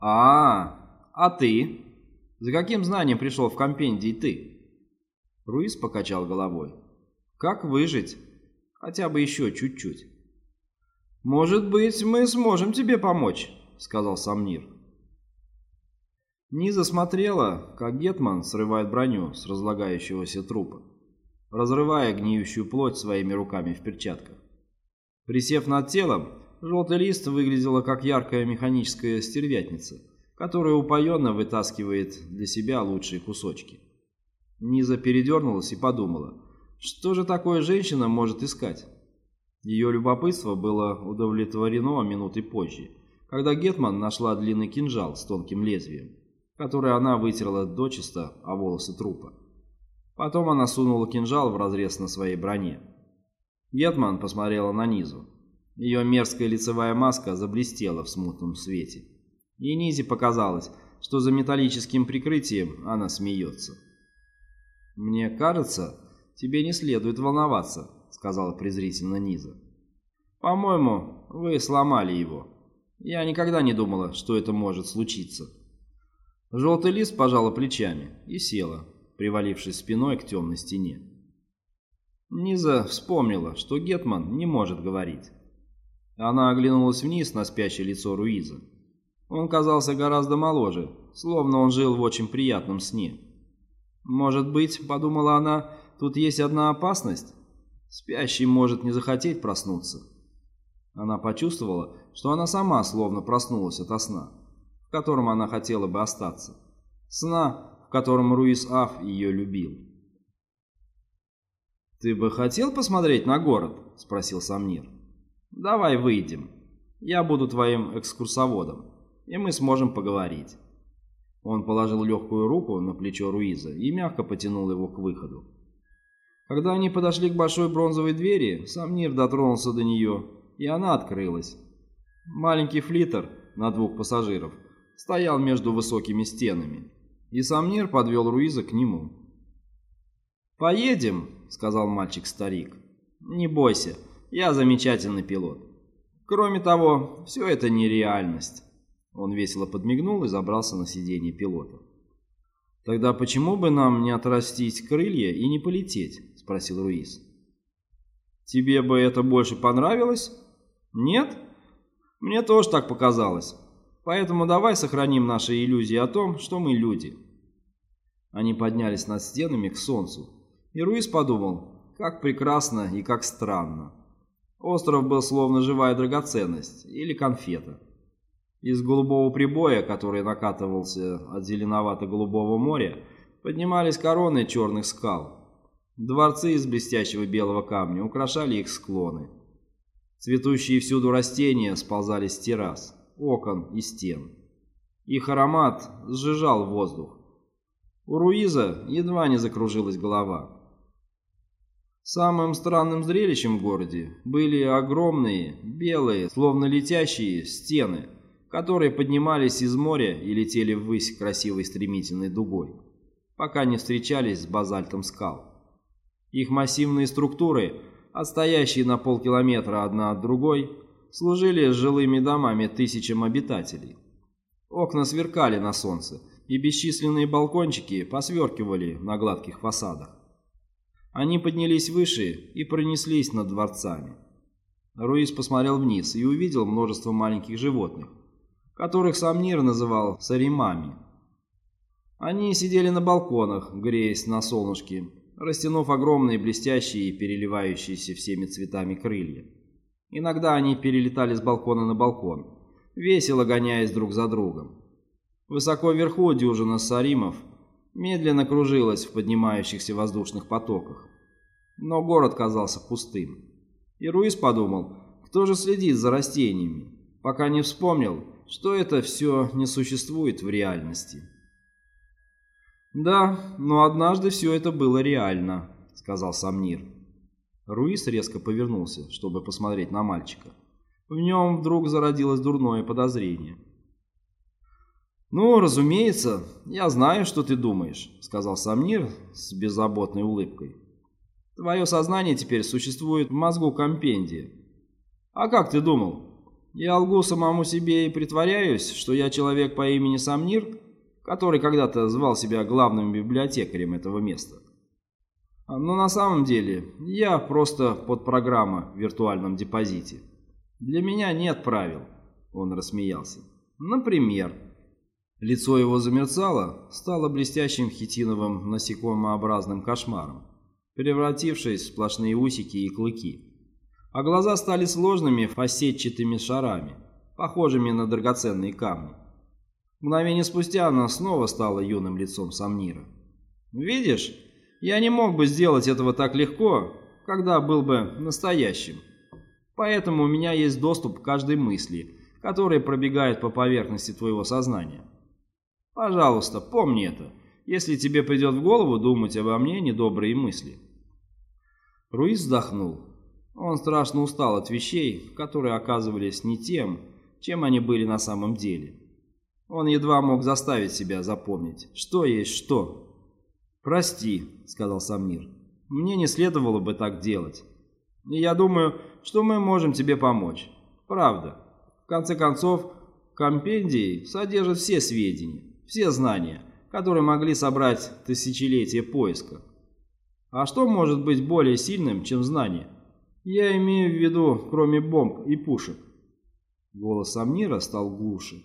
А, а ты? За каким знанием пришел в компендий ты? Руис покачал головой. Как выжить? Хотя бы еще чуть-чуть. «Может быть, мы сможем тебе помочь», — сказал Самнир. Низа смотрела, как Гетман срывает броню с разлагающегося трупа, разрывая гниющую плоть своими руками в перчатках. Присев над телом, желтый лист выглядела как яркая механическая стервятница, которая упоенно вытаскивает для себя лучшие кусочки. Низа передернулась и подумала, что же такое женщина может искать? Ее любопытство было удовлетворено минуты позже, когда Гетман нашла длинный кинжал с тонким лезвием, который она вытерла дочисто о волосы трупа. Потом она сунула кинжал в разрез на своей броне. Гетман посмотрела на Низу. Ее мерзкая лицевая маска заблестела в смутном свете. И Низе показалось, что за металлическим прикрытием она смеется. «Мне кажется, тебе не следует волноваться», сказала презрительно Низа. «По-моему, вы сломали его. Я никогда не думала, что это может случиться». Желтый лист пожала плечами и села, привалившись спиной к темной стене. Низа вспомнила, что Гетман не может говорить. Она оглянулась вниз на спящее лицо Руиза. Он казался гораздо моложе, словно он жил в очень приятном сне. «Может быть, — подумала она, — тут есть одна опасность?» Спящий может не захотеть проснуться. Она почувствовала, что она сама словно проснулась ото сна, в котором она хотела бы остаться. Сна, в котором Руис Аф ее любил. «Ты бы хотел посмотреть на город?» – спросил Самнир. «Давай выйдем. Я буду твоим экскурсоводом, и мы сможем поговорить». Он положил легкую руку на плечо Руиза и мягко потянул его к выходу. Когда они подошли к большой бронзовой двери, сам Нир дотронулся до нее, и она открылась. Маленький флиттер на двух пассажиров стоял между высокими стенами, и сам Нир подвел Руиза к нему. «Поедем», — сказал мальчик-старик. «Не бойся, я замечательный пилот. Кроме того, все это нереальность». Он весело подмигнул и забрался на сиденье пилота. «Тогда почему бы нам не отрастить крылья и не полететь?» – спросил Руис. «Тебе бы это больше понравилось? Нет? Мне тоже так показалось. Поэтому давай сохраним наши иллюзии о том, что мы люди». Они поднялись над стенами к солнцу, и Руис подумал, как прекрасно и как странно. Остров был словно живая драгоценность или конфета. Из голубого прибоя, который накатывался от зеленовато-голубого моря, поднимались короны черных скал. Дворцы из блестящего белого камня украшали их склоны. Цветущие всюду растения сползали с террас, окон и стен. Их аромат сжижал воздух. У Руиза едва не закружилась голова. Самым странным зрелищем в городе были огромные, белые, словно летящие, стены – которые поднимались из моря и летели ввысь красивой стремительной дугой, пока не встречались с базальтом скал. Их массивные структуры, отстоящие на полкилометра одна от другой, служили жилыми домами тысячам обитателей. Окна сверкали на солнце, и бесчисленные балкончики посверкивали на гладких фасадах. Они поднялись выше и пронеслись над дворцами. Руис посмотрел вниз и увидел множество маленьких животных, которых сам Нир называл саримами. Они сидели на балконах, греясь на солнышке, растянув огромные блестящие и переливающиеся всеми цветами крылья. Иногда они перелетали с балкона на балкон, весело гоняясь друг за другом. Высоко вверху дюжина саримов медленно кружилась в поднимающихся воздушных потоках. Но город казался пустым. И Руис подумал, кто же следит за растениями, пока не вспомнил, что это все не существует в реальности. «Да, но однажды все это было реально», — сказал Самнир. Руис резко повернулся, чтобы посмотреть на мальчика. В нем вдруг зародилось дурное подозрение. «Ну, разумеется, я знаю, что ты думаешь», — сказал Самнир с беззаботной улыбкой. «Твое сознание теперь существует в мозгу компендии. А как ты думал? Я лгу самому себе и притворяюсь, что я человек по имени Самнир, который когда-то звал себя главным библиотекарем этого места. Но на самом деле я просто подпрограмма в виртуальном депозите. Для меня нет правил, он рассмеялся. Например, лицо его замерцало, стало блестящим хитиновым насекомообразным кошмаром, превратившись в сплошные усики и клыки. А глаза стали сложными фасетчатыми шарами, похожими на драгоценные камни. Мгновение спустя она снова стала юным лицом Самнира. «Видишь, я не мог бы сделать этого так легко, когда был бы настоящим. Поэтому у меня есть доступ к каждой мысли, которая пробегает по поверхности твоего сознания. Пожалуйста, помни это, если тебе придет в голову думать обо мне недобрые мысли». Руис вздохнул. Он страшно устал от вещей, которые оказывались не тем, чем они были на самом деле. Он едва мог заставить себя запомнить, что есть что. «Прости», — сказал Самир, — «мне не следовало бы так делать. И я думаю, что мы можем тебе помочь. Правда. В конце концов, компендии содержат все сведения, все знания, которые могли собрать тысячелетия поиска. А что может быть более сильным, чем знание? Я имею в виду, кроме бомб и пушек». Голос Самнира стал глуше.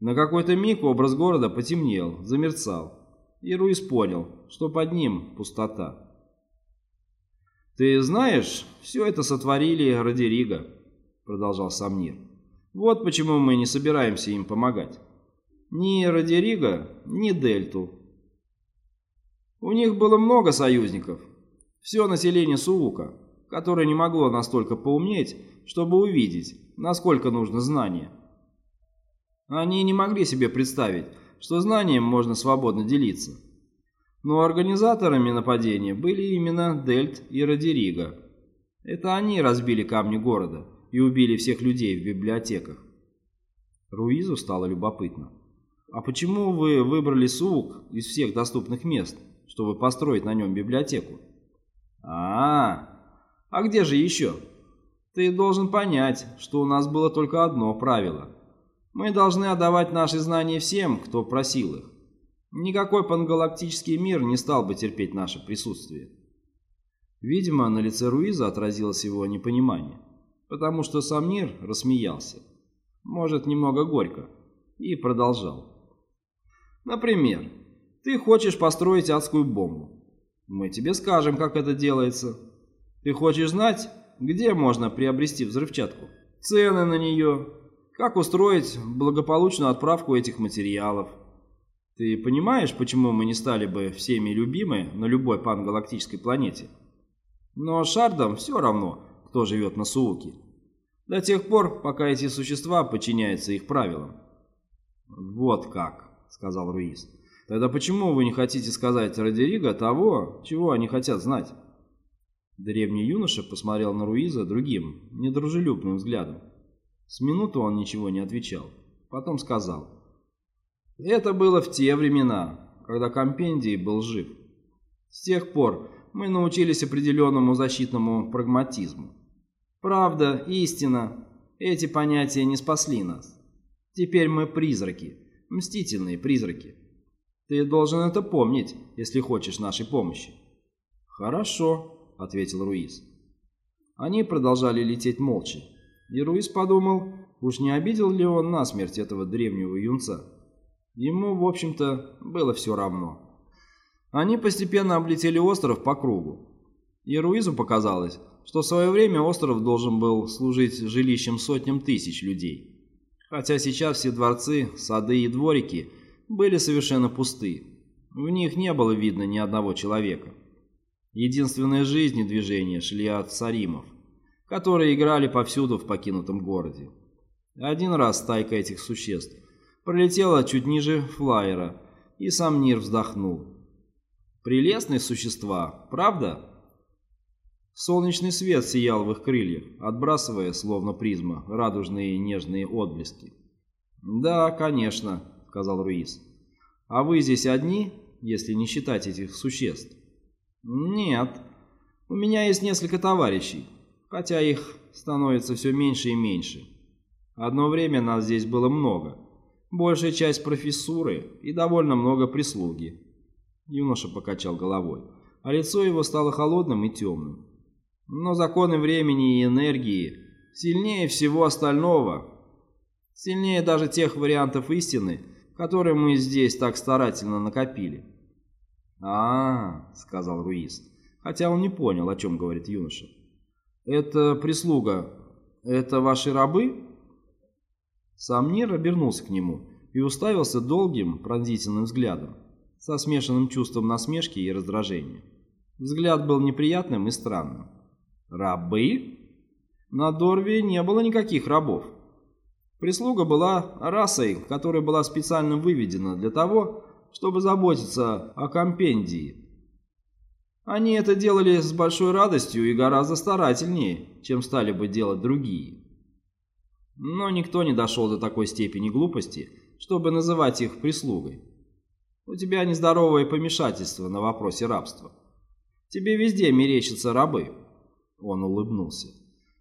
На какой-то миг образ города потемнел, замерцал и Руис понял, что под ним пустота. «Ты знаешь, все это сотворили Родерига», — продолжал Самнир. «Вот почему мы не собираемся им помогать. Ни Родерига, ни Дельту. У них было много союзников. Все население Суука, которое не могло настолько поумнеть, чтобы увидеть, насколько нужно знание. Они не могли себе представить, что знанием можно свободно делиться. Но организаторами нападения были именно Дельт и Родерига. Это они разбили камни города и убили всех людей в библиотеках. Руизу стало любопытно. «А почему вы выбрали Суук из всех доступных мест, чтобы построить на нем библиотеку?» а, -а, -а. а где же еще? Ты должен понять, что у нас было только одно правило – мы должны отдавать наши знания всем, кто просил их. Никакой пангалактический мир не стал бы терпеть наше присутствие. Видимо, на лице Руиза отразилось его непонимание, потому что сам мир рассмеялся, может, немного горько, и продолжал. Например, ты хочешь построить адскую бомбу. Мы тебе скажем, как это делается. Ты хочешь знать, где можно приобрести взрывчатку? Цены на нее, как устроить благополучную отправку этих материалов? Ты понимаешь, почему мы не стали бы всеми любимы на любой пангалактической планете? Но шардам все равно, кто живет на Сууке. До тех пор, пока эти существа подчиняются их правилам. «Вот как», — сказал Руис. «Тогда почему вы не хотите сказать Родериго того, чего они хотят знать?» Древний юноша посмотрел на Руиза другим, недружелюбным взглядом. С минуту он ничего не отвечал. Потом сказал. Это было в те времена, когда компендий был жив. С тех пор мы научились определенному защитному прагматизму. Правда, истина, эти понятия не спасли нас. Теперь мы призраки, мстительные призраки. Ты должен это помнить, если хочешь нашей помощи. Хорошо, ответил Руиз. Они продолжали лететь молча. И Руис подумал, уж не обидел ли он насмерть этого древнего юнца. Ему, в общем-то, было все равно. Они постепенно облетели остров по кругу. И Руизу показалось, что в свое время остров должен был служить жилищем сотням тысяч людей. Хотя сейчас все дворцы, сады и дворики были совершенно пусты. В них не было видно ни одного человека. Единственная жизнь и движение шли от саримов которые играли повсюду в покинутом городе. Один раз стайка этих существ пролетела чуть ниже флайера, и Сомнир вздохнул. Прелестные существа, правда? Солнечный свет сиял в их крыльях, отбрасывая, словно призма, радужные нежные отблески. «Да, конечно», — сказал Руис. «А вы здесь одни, если не считать этих существ?» «Нет. У меня есть несколько товарищей хотя их становится все меньше и меньше. Одно время нас здесь было много. Большая часть профессуры и довольно много прислуги. Юноша покачал головой, а лицо его стало холодным и темным. Но законы времени и энергии сильнее всего остального. Сильнее даже тех вариантов истины, которые мы здесь так старательно накопили. а, -а, -а сказал Руис, хотя он не понял, о чем говорит юноша. «Это прислуга. Это ваши рабы?» Самнир обернулся к нему и уставился долгим пронзительным взглядом, со смешанным чувством насмешки и раздражения. Взгляд был неприятным и странным. «Рабы?» На Дорве не было никаких рабов. Прислуга была расой, которая была специально выведена для того, чтобы заботиться о компендии. Они это делали с большой радостью и гораздо старательнее, чем стали бы делать другие. Но никто не дошел до такой степени глупости, чтобы называть их прислугой. У тебя нездоровое помешательство на вопросе рабства. Тебе везде мерещатся рабы. Он улыбнулся.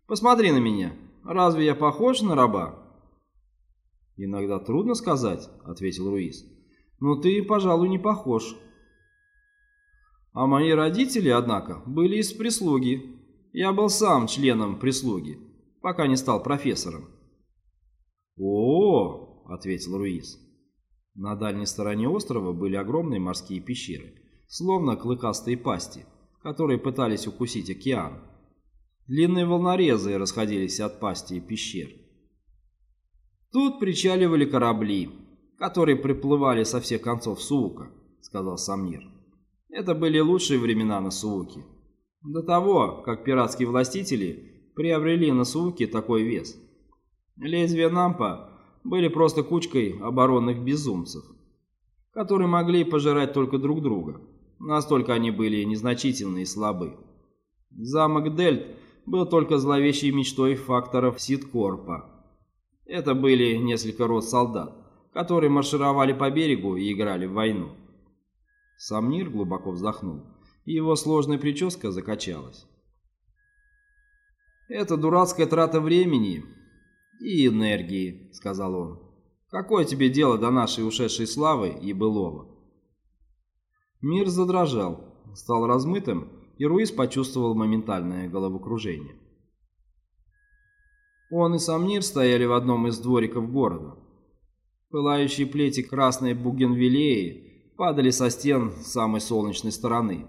Посмотри на меня. Разве я похож на раба? Иногда трудно сказать, ответил Руис. Но ты, пожалуй, не похож. А мои родители, однако, были из прислуги. Я был сам членом прислуги, пока не стал профессором. «О, -о, -о ответил Руис. На дальней стороне острова были огромные морские пещеры, словно клыкастые пасти, которые пытались укусить океан. Длинные волнорезы расходились от пасти и пещер. Тут причаливали корабли, которые приплывали со всех концов Суука, сказал Самнир. Это были лучшие времена на Сууке. До того, как пиратские властители приобрели на Сууке такой вес – Лезвия Нампа были просто кучкой оборонных безумцев, которые могли пожирать только друг друга. Настолько они были незначительны и слабы. Замок Дельт был только зловещей мечтой факторов Сидкорпа. Это были несколько род солдат, которые маршировали по берегу и играли в войну. Самнир глубоко вздохнул, и его сложная прическа закачалась. «Это дурацкая трата времени «И энергии», — сказал он. «Какое тебе дело до нашей ушедшей славы и былого?» Мир задрожал, стал размытым, и Руис почувствовал моментальное головокружение. Он и сам Нир стояли в одном из двориков города. Пылающие плети красной бугенвиллеи падали со стен самой солнечной стороны,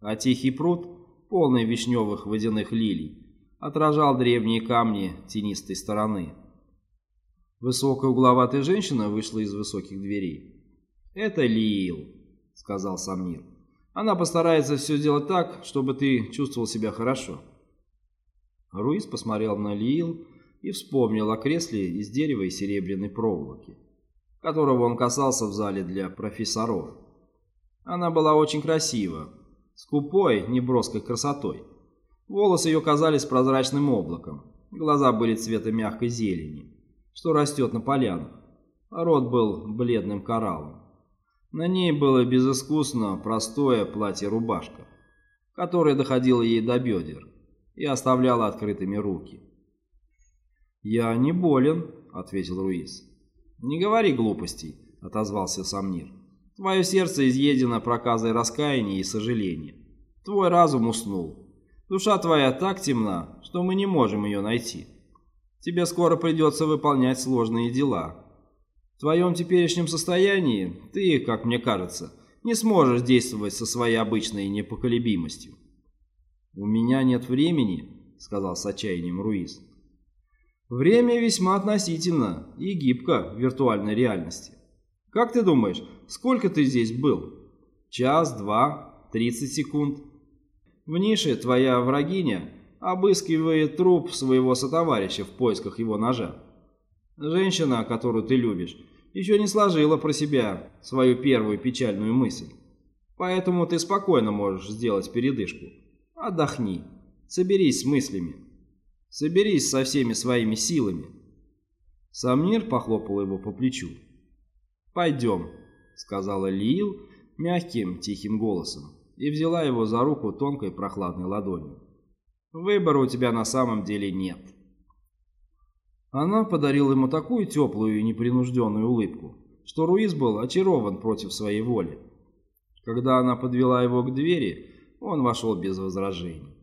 а тихий пруд, полный вишневых водяных лилий, отражал древние камни тенистой стороны. Высокая угловатая женщина вышла из высоких дверей. «Это Лиил», — сказал Самнир. «Она постарается все сделать так, чтобы ты чувствовал себя хорошо». Руис посмотрел на Лиил и вспомнил о кресле из дерева и серебряной проволоки, которого он касался в зале для профессоров. Она была очень красива, скупой, неброской красотой. Волосы ее казались прозрачным облаком, глаза были цвета мягкой зелени, что растет на полянах, а рот был бледным кораллом. На ней было безыскусно простое платье-рубашка, которое доходило ей до бедер и оставляло открытыми руки. «Я не болен», — ответил Руис. «Не говори глупостей», — отозвался Самнир. «Твое сердце изъедено проказой раскаяния и сожаления. Твой разум уснул. Душа твоя так темна, что мы не можем ее найти. Тебе скоро придется выполнять сложные дела. В твоем теперешнем состоянии ты, как мне кажется, не сможешь действовать со своей обычной непоколебимостью. «У меня нет времени», — сказал с отчаянием Руиз. «Время весьма относительно и гибко в виртуальной реальности. Как ты думаешь, сколько ты здесь был? Час, два, тридцать секунд?» В нише твоя врагиня обыскивает труп своего сотоварища в поисках его ножа. Женщина, которую ты любишь, еще не сложила про себя свою первую печальную мысль. Поэтому ты спокойно можешь сделать передышку. Отдохни, соберись с мыслями, соберись со всеми своими силами. Самнир похлопал его по плечу. «Пойдем», — сказала Лиил мягким, тихим голосом и взяла его за руку тонкой прохладной ладонью. «Выбора у тебя на самом деле нет». Она подарила ему такую теплую и непринужденную улыбку, что Руиз был очарован против своей воли. Когда она подвела его к двери, он вошел без возражений.